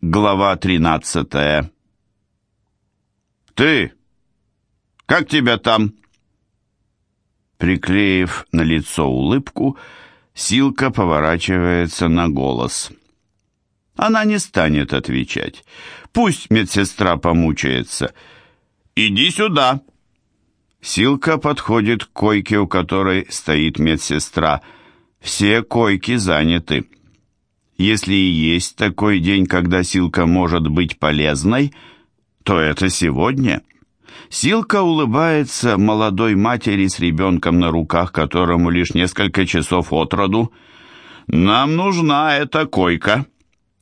Глава тринадцатая. «Ты! Как тебя там?» Приклеив на лицо улыбку, Силка поворачивается на голос. Она не станет отвечать. Пусть медсестра помучается. «Иди сюда!» Силка подходит к койке, у которой стоит медсестра. Все койки заняты. Если и есть такой день, когда Силка может быть полезной, то это сегодня. Силка улыбается молодой матери с ребенком на руках, которому лишь несколько часов от роду. «Нам нужна эта койка».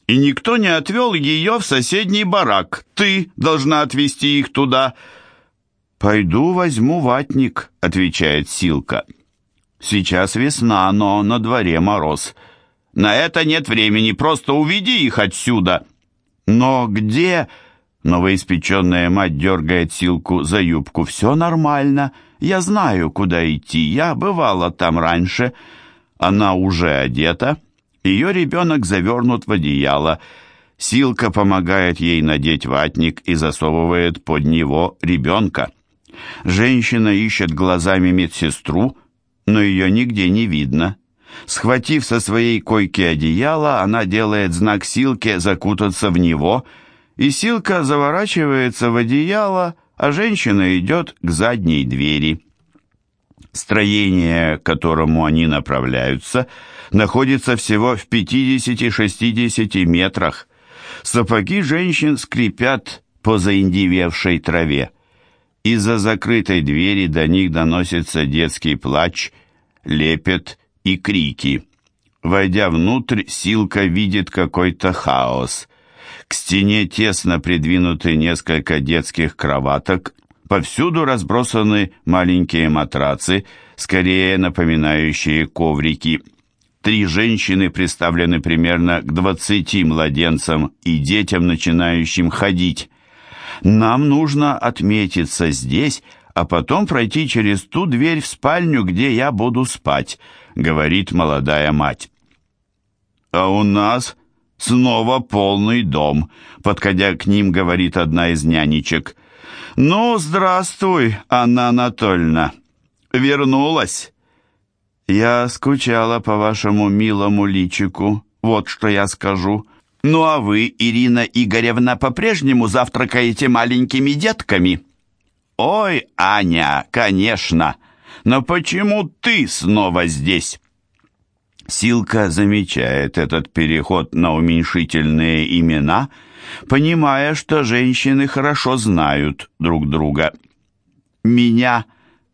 И никто не отвел ее в соседний барак. Ты должна отвезти их туда. «Пойду возьму ватник», — отвечает Силка. «Сейчас весна, но на дворе мороз». На это нет времени, просто уведи их отсюда. Но где... Новоиспеченная мать дергает Силку за юбку. «Все нормально. Я знаю, куда идти. Я бывала там раньше». Она уже одета. Ее ребенок завернут в одеяло. Силка помогает ей надеть ватник и засовывает под него ребенка. Женщина ищет глазами медсестру, но ее нигде не видно. Схватив со своей койки одеяло, она делает знак Силке закутаться в него, и Силка заворачивается в одеяло, а женщина идет к задней двери. Строение, к которому они направляются, находится всего в 50-60 метрах. Сапоги женщин скрипят по заиндевевшей траве. Из-за закрытой двери до них доносится детский плач, лепет и крики. Войдя внутрь, Силка видит какой-то хаос. К стене тесно придвинуты несколько детских кроваток, повсюду разбросаны маленькие матрацы, скорее напоминающие коврики. Три женщины представлены примерно к двадцати младенцам и детям, начинающим ходить. Нам нужно отметиться здесь, а потом пройти через ту дверь в спальню, где я буду спать», — говорит молодая мать. «А у нас снова полный дом», — подходя к ним, говорит одна из нянечек. «Ну, здравствуй, Анна Анатольевна. Вернулась?» «Я скучала по вашему милому личику, вот что я скажу. Ну а вы, Ирина Игоревна, по-прежнему завтракаете маленькими детками?» «Ой, Аня, конечно! Но почему ты снова здесь?» Силка замечает этот переход на уменьшительные имена, понимая, что женщины хорошо знают друг друга. «Меня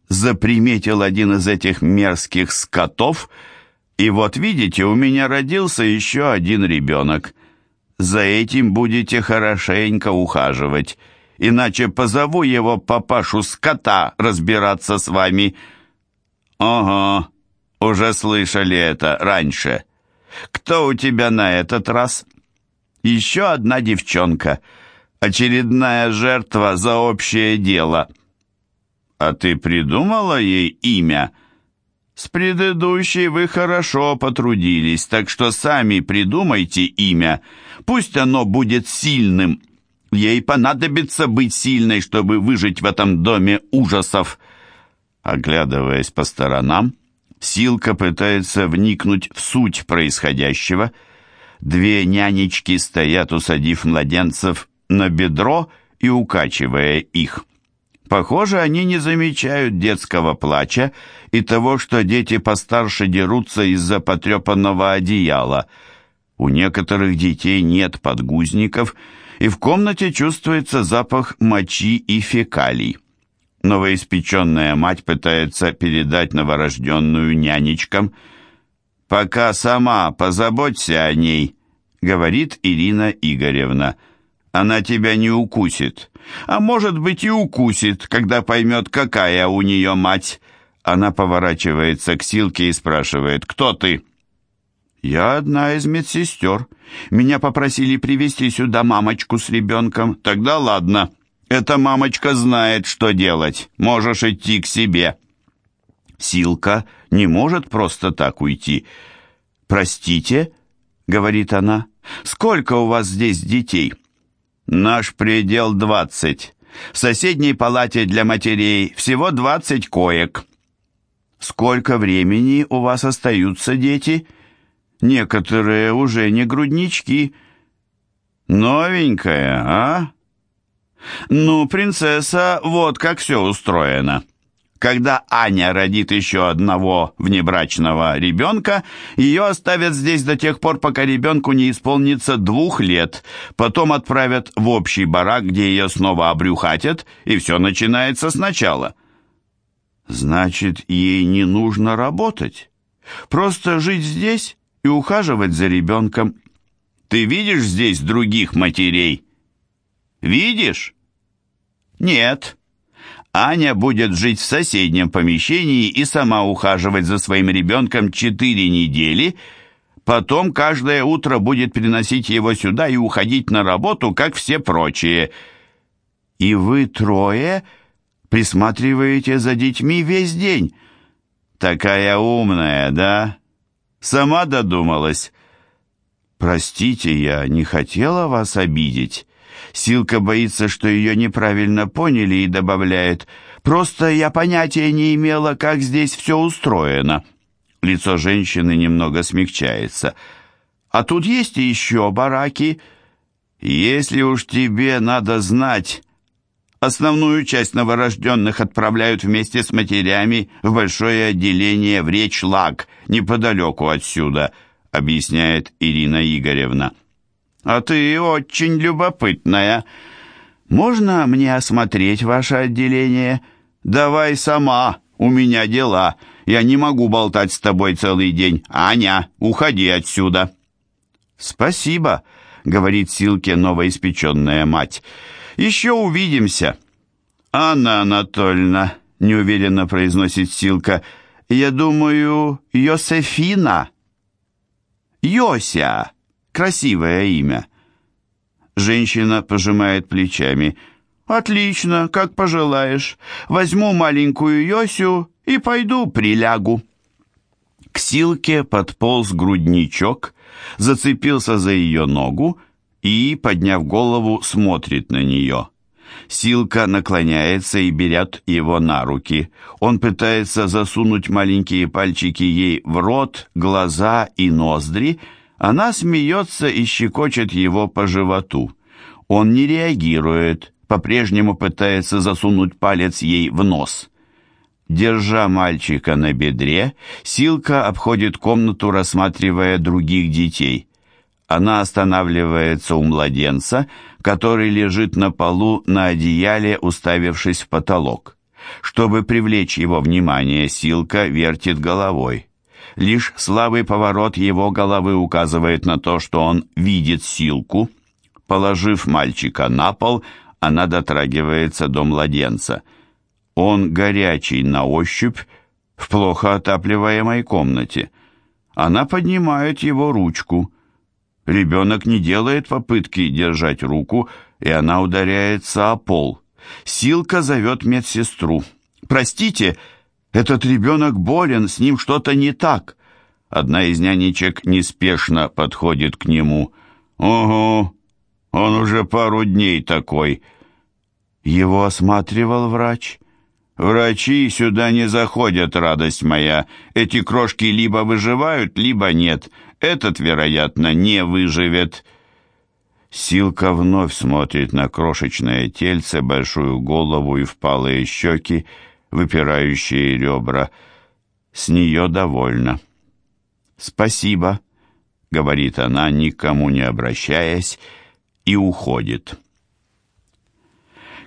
заприметил один из этих мерзких скотов, и вот видите, у меня родился еще один ребенок. За этим будете хорошенько ухаживать» иначе позову его папашу скота разбираться с вами». «Ага, уже слышали это раньше. Кто у тебя на этот раз?» «Еще одна девчонка. Очередная жертва за общее дело». «А ты придумала ей имя?» «С предыдущей вы хорошо потрудились, так что сами придумайте имя. Пусть оно будет сильным». Ей понадобится быть сильной, чтобы выжить в этом доме ужасов. Оглядываясь по сторонам, Силка пытается вникнуть в суть происходящего. Две нянечки стоят, усадив младенцев на бедро и укачивая их. Похоже, они не замечают детского плача и того, что дети постарше дерутся из-за потрепанного одеяла. У некоторых детей нет подгузников – и в комнате чувствуется запах мочи и фекалий. Новоиспеченная мать пытается передать новорожденную нянечкам. «Пока сама позаботься о ней», — говорит Ирина Игоревна. «Она тебя не укусит. А может быть и укусит, когда поймет, какая у нее мать». Она поворачивается к Силке и спрашивает, «Кто ты?» «Я одна из медсестер. Меня попросили привести сюда мамочку с ребенком. Тогда ладно. Эта мамочка знает, что делать. Можешь идти к себе». Силка не может просто так уйти. «Простите», — говорит она, Сколько у вас здесь детей?» «Наш предел двадцать. В соседней палате для матерей всего двадцать коек». «Сколько времени у вас остаются дети?» «Некоторые уже не груднички». «Новенькая, а?» «Ну, принцесса, вот как все устроено». Когда Аня родит еще одного внебрачного ребенка, ее оставят здесь до тех пор, пока ребенку не исполнится двух лет. Потом отправят в общий барак, где ее снова обрюхатят, и все начинается сначала. Значит, ей не нужно работать. Просто жить здесь и ухаживать за ребенком. Ты видишь здесь других матерей? Видишь? Нет. Аня будет жить в соседнем помещении и сама ухаживать за своим ребенком четыре недели, потом каждое утро будет приносить его сюда и уходить на работу, как все прочие. И вы трое присматриваете за детьми весь день. Такая умная, да? Сама додумалась. Простите, я не хотела вас обидеть. Силка боится, что ее неправильно поняли и добавляет «Просто я понятия не имела, как здесь все устроено». Лицо женщины немного смягчается. «А тут есть еще бараки?» «Если уж тебе надо знать...» Основную часть новорожденных отправляют вместе с матерями в большое отделение в речь Лаг, неподалеку отсюда, объясняет Ирина Игоревна. «А ты очень любопытная. Можно мне осмотреть ваше отделение? Давай сама, у меня дела. Я не могу болтать с тобой целый день. Аня, уходи отсюда». «Спасибо», — говорит Силке новоиспеченная мать. «Еще увидимся». «Анна Анатольевна», — неуверенно произносит Силка, — «я думаю, Йосефина». «Йося». Красивое имя. Женщина пожимает плечами. «Отлично, как пожелаешь. Возьму маленькую Йосю и пойду прилягу». К Силке подполз грудничок, зацепился за ее ногу и, подняв голову, смотрит на нее. Силка наклоняется и берет его на руки. Он пытается засунуть маленькие пальчики ей в рот, глаза и ноздри, она смеется и щекочет его по животу. Он не реагирует, по-прежнему пытается засунуть палец ей в нос. Держа мальчика на бедре, Силка обходит комнату, рассматривая других детей. Она останавливается у младенца, который лежит на полу на одеяле, уставившись в потолок. Чтобы привлечь его внимание, Силка вертит головой. Лишь слабый поворот его головы указывает на то, что он видит Силку. Положив мальчика на пол, она дотрагивается до младенца. Он горячий на ощупь в плохо отапливаемой комнате. Она поднимает его ручку. Ребенок не делает попытки держать руку, и она ударяется о пол. Силка зовет медсестру. «Простите!» Этот ребенок болен, с ним что-то не так. Одна из нянечек неспешно подходит к нему. «Ого, он уже пару дней такой». Его осматривал врач. «Врачи сюда не заходят, радость моя. Эти крошки либо выживают, либо нет. Этот, вероятно, не выживет». Силка вновь смотрит на крошечное тельце, большую голову и впалые щеки, выпирающие ребра. С нее довольна. «Спасибо», — говорит она, никому не обращаясь, и уходит.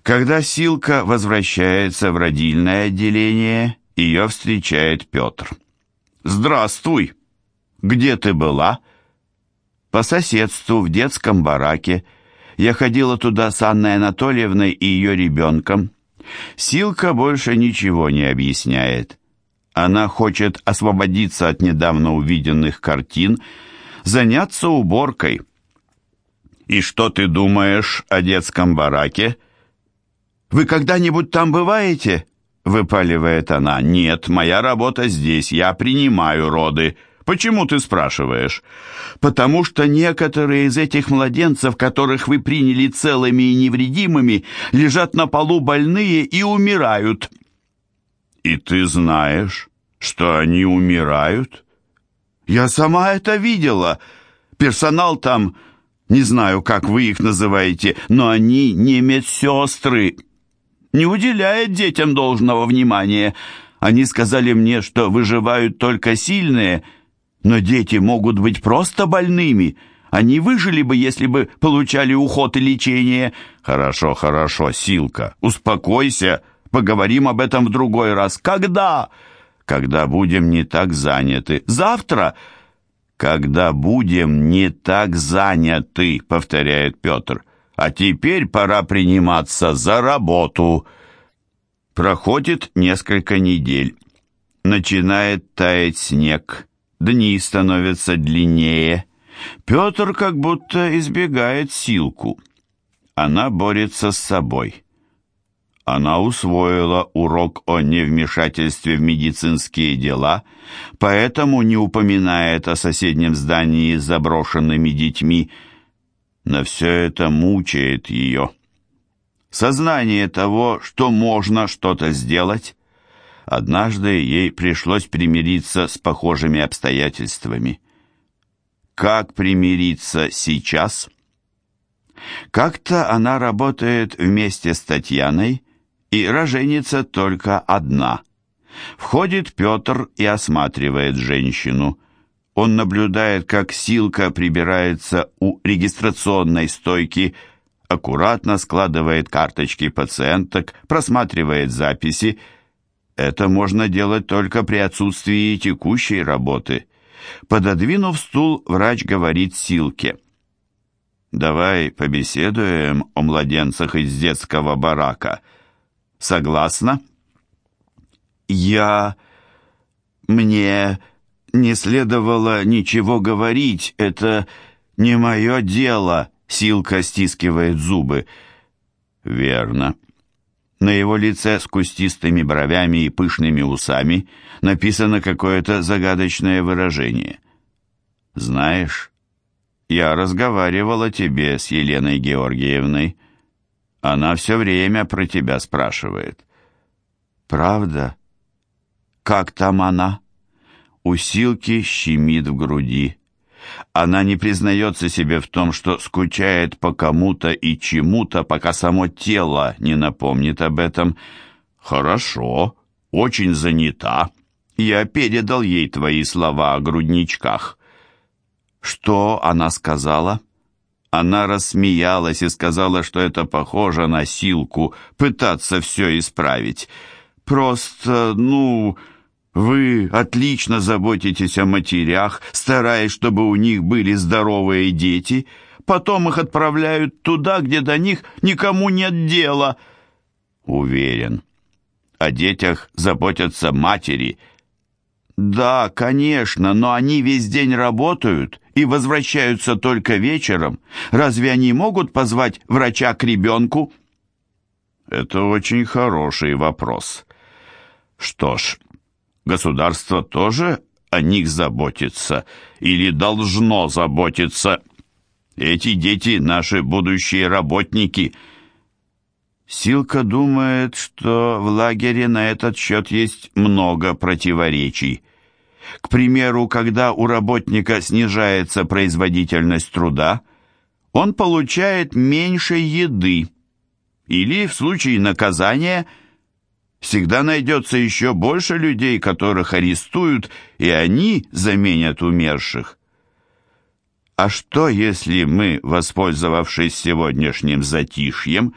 Когда Силка возвращается в родильное отделение, ее встречает Петр. «Здравствуй! Где ты была?» «По соседству, в детском бараке. Я ходила туда с Анной Анатольевной и ее ребенком. Силка больше ничего не объясняет. Она хочет освободиться от недавно увиденных картин, заняться уборкой. «И что ты думаешь о детском бараке?» «Вы когда-нибудь там бываете?» — выпаливает она. «Нет, моя работа здесь, я принимаю роды. Почему ты спрашиваешь? Потому что некоторые из этих младенцев, которых вы приняли целыми и невредимыми, лежат на полу больные и умирают. И ты знаешь, что они умирают? Я сама это видела. Персонал там, не знаю, как вы их называете, но они не медсестры. Не уделяет детям должного внимания. Они сказали мне, что выживают только сильные – но дети могут быть просто больными. Они выжили бы, если бы получали уход и лечение. Хорошо, хорошо, Силка, успокойся. Поговорим об этом в другой раз. Когда? Когда будем не так заняты. Завтра? Когда будем не так заняты, повторяет Петр. А теперь пора приниматься за работу. Проходит несколько недель. Начинает таять снег. Дни становятся длиннее. Петр как будто избегает Силку. Она борется с собой. Она усвоила урок о невмешательстве в медицинские дела, поэтому не упоминает о соседнем здании с заброшенными детьми, но все это мучает ее. Сознание того, что можно что-то сделать, Однажды ей пришлось примириться с похожими обстоятельствами. Как примириться сейчас? Как-то она работает вместе с Татьяной, и роженица только одна. Входит Петр и осматривает женщину. Он наблюдает, как Силка прибирается у регистрационной стойки, аккуратно складывает карточки пациенток, просматривает записи, это можно делать только при отсутствии текущей работы. Пододвинув стул, врач говорит Силке. «Давай побеседуем о младенцах из детского барака. Согласна?» «Я... мне не следовало ничего говорить. Это не мое дело», — Силка стискивает зубы. «Верно. На его лице с кустистыми бровями и пышными усами написано какое-то загадочное выражение. «Знаешь, я разговаривала тебе с Еленой Георгиевной. Она все время про тебя спрашивает». «Правда? Как там она?» У Силки щемит в груди. Она не признается себе в том, что скучает по кому-то и чему-то, пока само тело не напомнит об этом. «Хорошо, очень занята. Я передал ей твои слова о грудничках». «Что она сказала?» Она рассмеялась и сказала, что это похоже на силку, пытаться все исправить. «Просто, ну...» Вы отлично заботитесь о матерях, стараясь, чтобы у них были здоровые дети. Потом их отправляют туда, где до них никому нет дела. Уверен, о детях заботятся матери. Да, конечно, но они весь день работают и возвращаются только вечером. Разве они могут позвать врача к ребенку? Это очень хороший вопрос. Что ж, Государство тоже о них заботится или должно заботиться. Эти дети — наши будущие работники. Силка думает, что в лагере на этот счет есть много противоречий. К примеру, когда у работника снижается производительность труда, он получает меньше еды, или в случае наказания – всегда найдется еще больше людей, которых арестуют, и они заменят умерших. А что, если мы, воспользовавшись сегодняшним затишьем,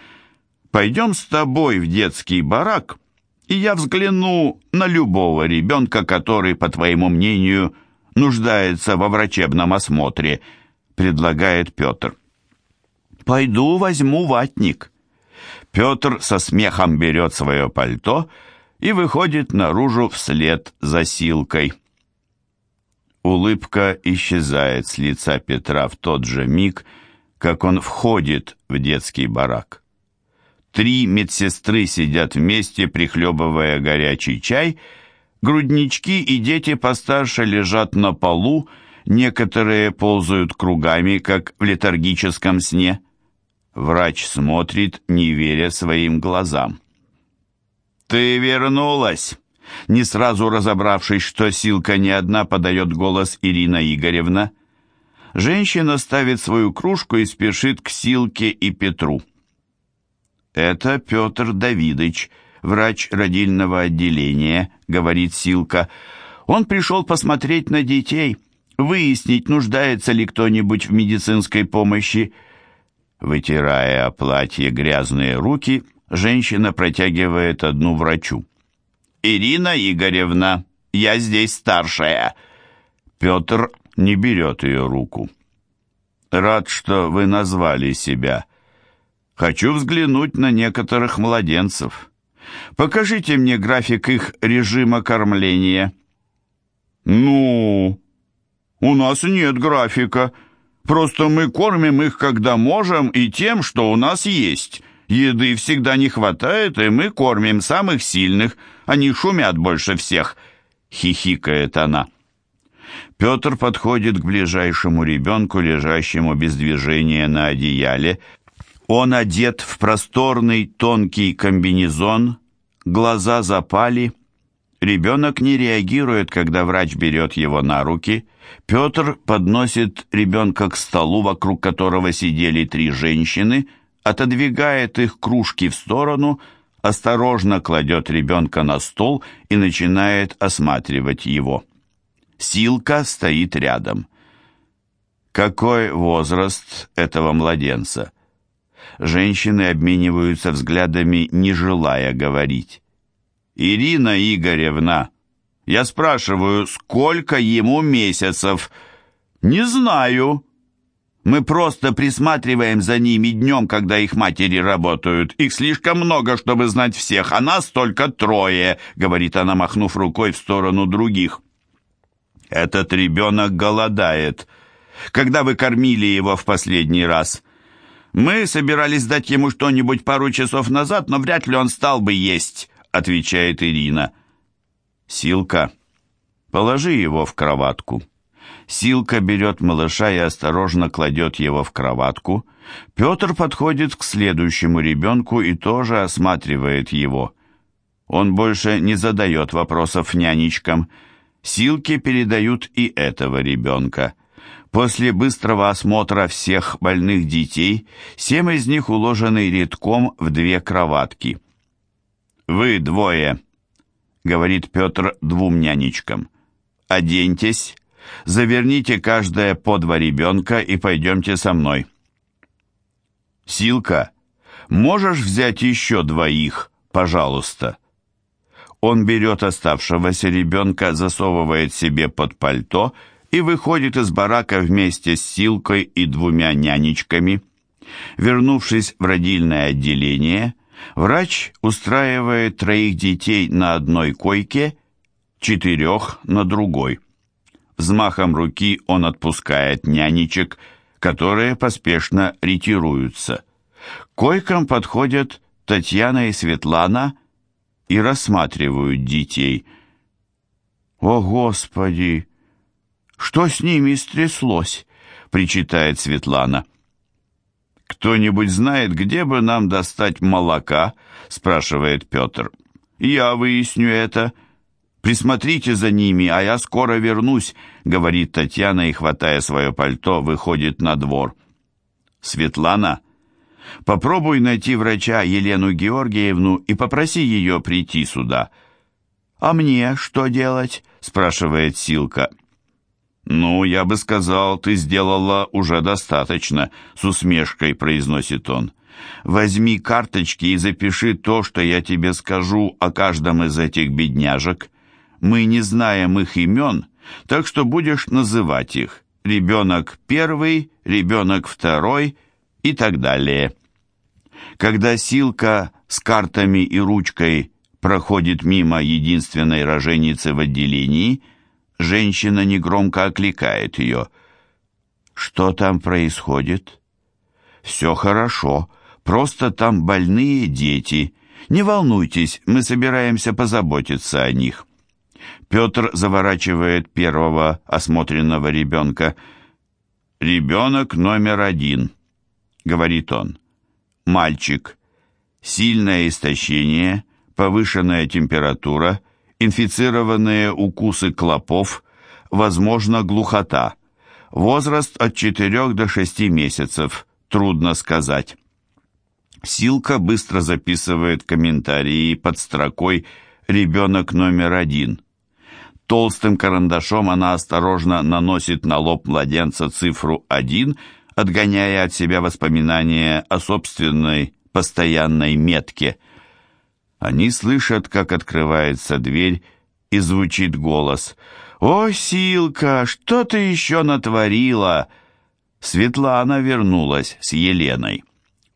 пойдем с тобой в детский барак, и я взгляну на любого ребенка, который, по твоему мнению, нуждается во врачебном осмотре, предлагает Петр. Пойду возьму ватник. Петр со смехом берет свое пальто и выходит наружу вслед за Силкой. Улыбка исчезает с лица Петра в тот же миг, как он входит в детский барак. Три медсестры сидят вместе, прихлебывая горячий чай, Груднички и дети постарше лежат на полу, некоторые ползают кругами, как в летаргическом сне. Врач смотрит, не веря своим глазам. «Ты вернулась!» Не сразу разобравшись, что Силка не одна, подает голос Ирина Игоревна. Женщина ставит свою кружку и спешит к Силке и Петру. «Это Петр Давидыч, врач родильного отделения», — говорит Силка. «Он пришел посмотреть на детей, выяснить, нуждается ли кто-нибудь в медицинской помощи». Вытирая о платье грязные руки, женщина протягивает одну врачу. «Ирина Игоревна, я здесь старшая». Петр не берет ее руку. «Рад, что вы назвали себя. Хочу взглянуть на некоторых младенцев. Покажите мне график их режима кормления». «Ну, у нас нет графика. Просто мы кормим их, когда можем, и тем, что у нас есть. Еды всегда не хватает, и мы кормим самых сильных. Они шумят больше всех», — хихикает она. Петр подходит к ближайшему ребенку, лежащему без движения на одеяле. Он одет в просторный тонкий комбинезон, глаза запали. Ребенок не реагирует, когда врач берет его на руки. Петр подносит ребенка к столу, вокруг которого сидели три женщины, отодвигает их кружки в сторону, осторожно кладет ребенка на стол и начинает осматривать его. Силка стоит рядом. Какой возраст этого младенца? Женщины обмениваются взглядами, не желая говорить. «Ирина Игоревна, я спрашиваю, сколько ему месяцев?» «Не знаю. Мы просто присматриваем за ними днем, когда их матери работают. Их слишком много, чтобы знать всех, а нас только трое», — говорит она, махнув рукой в сторону других. Этот ребенок голодает. Когда вы кормили его в последний раз? Мы собирались дать ему что-нибудь пару часов назад, но вряд ли он стал бы есть, отвечает Ирина. Силка, положи его в кроватку. Силка берет малыша и осторожно кладет его в кроватку. Петр подходит к следующему ребенку и тоже осматривает его. Он больше не задает вопросов нянечкам, Силки передают и этого ребенка. После быстрого осмотра всех больных детей, семь из них уложены редком в две кроватки. «Вы двое», — говорит Петр двум нянечкам, — «оденьтесь, заверните каждое по два ребенка и пойдемте со мной». «Силка, можешь взять еще двоих, пожалуйста?» Он берет оставшегося ребенка, засовывает себе под пальто и выходит из барака вместе с Силкой и двумя нянечками. Вернувшись в родильное отделение, врач устраивает троих детей на одной койке, четырех на другой. Взмахом руки он отпускает нянечек, которые поспешно ретируются. К койкам подходят Татьяна и Светлана – и рассматривают детей. «О, Господи! Что с ними стряслось?» — причитает Светлана. «Кто-нибудь знает, где бы нам достать молока?» — спрашивает Петр. «Я выясню это. Присмотрите за ними, а я скоро вернусь», — говорит Татьяна и, хватая свое пальто, выходит на двор. Светлана Попробуй найти врача Елену Георгиевну и попроси ее прийти сюда». «А мне что делать?» – спрашивает Силка. «Ну, я бы сказал, ты сделала уже достаточно», – с усмешкой произносит он. «Возьми карточки и запиши то, что я тебе скажу о каждом из этих бедняжек. Мы не знаем их имен, так что будешь называть их. Ребенок первый, ребенок второй и так далее». Когда Силка с картами и ручкой проходит мимо единственной роженицы в отделении, женщина негромко окликает ее. «Что там происходит?» «Все хорошо, просто там больные дети. Не волнуйтесь, мы собираемся позаботиться о них». Петр заворачивает первого осмотренного ребенка. «Ребенок номер один», — говорит он. «Мальчик. Сильное истощение, повышенная температура, инфицированные укусы клопов, возможно, глухота. Возраст от 4 до 6 месяцев, трудно сказать». Силка быстро записывает комментарии под строкой «Ребенок номер один». Толстым карандашом она осторожно наносит на лоб младенца цифру «один», отгоняя от себя воспоминания о собственной постоянной метке. Они слышат, как открывается дверь, и звучит голос. «О, Силка, что ты еще натворила?» Светлана вернулась с Еленой.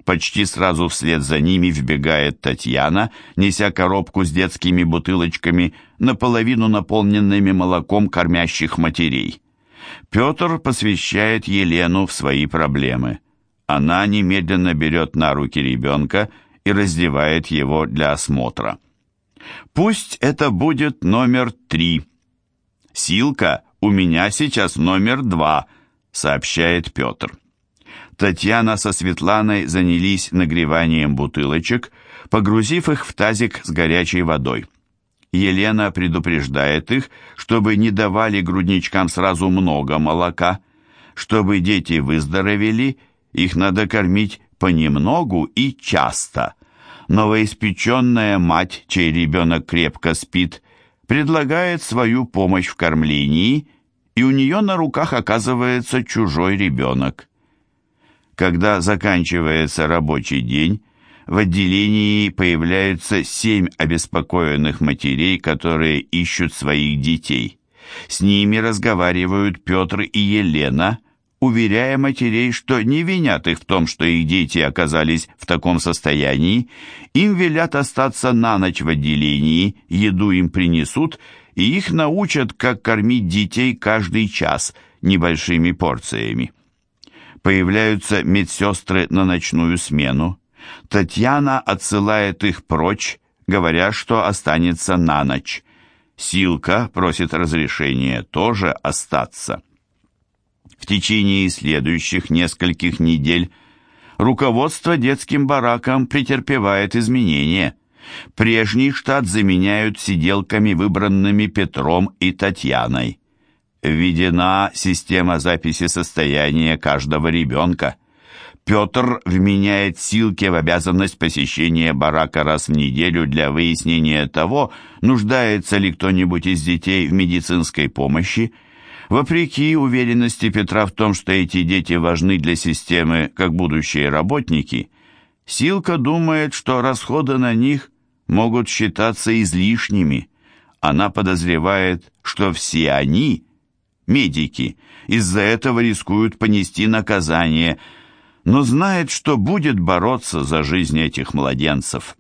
Почти сразу вслед за ними вбегает Татьяна, неся коробку с детскими бутылочками, наполовину наполненными молоком кормящих матерей. Петр посвящает Елену в свои проблемы. Она немедленно берет на руки ребенка и раздевает его для осмотра. «Пусть это будет номер три». «Силка, у меня сейчас номер два», — сообщает Петр. Татьяна со Светланой занялись нагреванием бутылочек, погрузив их в тазик с горячей водой. Елена предупреждает их, чтобы не давали грудничкам сразу много молока. Чтобы дети выздоровели, их надо кормить понемногу и часто. Новоиспеченная мать, чей ребенок крепко спит, предлагает свою помощь в кормлении, и у нее на руках оказывается чужой ребенок. Когда заканчивается рабочий день, в отделении появляются семь обеспокоенных матерей, которые ищут своих детей. С ними разговаривают Петр и Елена, уверяя матерей, что не винят их в том, что их дети оказались в таком состоянии, им велят остаться на ночь в отделении, еду им принесут, и их научат, как кормить детей каждый час небольшими порциями появляются медсестры на ночную смену. Татьяна отсылает их прочь, говоря, что останется на ночь. Силка просит разрешения тоже остаться. В течение следующих нескольких недель руководство детским бараком претерпевает изменения. Прежний штат заменяют сиделками, выбранными Петром и Татьяной введена система записи состояния каждого ребенка. Петр вменяет Силке в обязанность посещения барака раз в неделю для выяснения того, нуждается ли кто-нибудь из детей в медицинской помощи. Вопреки уверенности Петра в том, что эти дети важны для системы как будущие работники, Силка думает, что расходы на них могут считаться излишними. Она подозревает, что все они – медики, из-за этого рискуют понести наказание, но знает, что будет бороться за жизнь этих младенцев.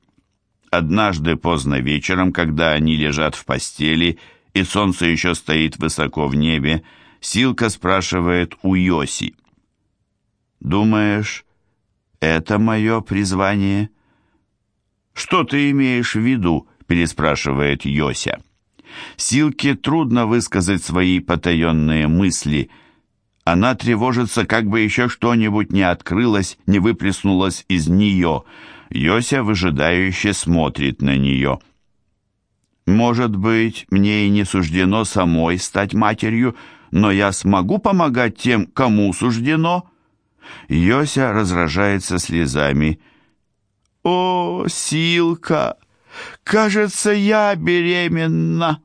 Однажды поздно вечером, когда они лежат в постели, и солнце еще стоит высоко в небе, Силка спрашивает у Йоси. «Думаешь, это мое призвание?» «Что ты имеешь в виду?» переспрашивает Йося. Силке трудно высказать свои потаенные мысли. Она тревожится, как бы еще что-нибудь не открылось, не выплеснулось из нее. Йося выжидающе смотрит на нее. «Может быть, мне и не суждено самой стать матерью, но я смогу помогать тем, кому суждено?» Йося разражается слезами. «О, Силка!» Кажется, я беременна.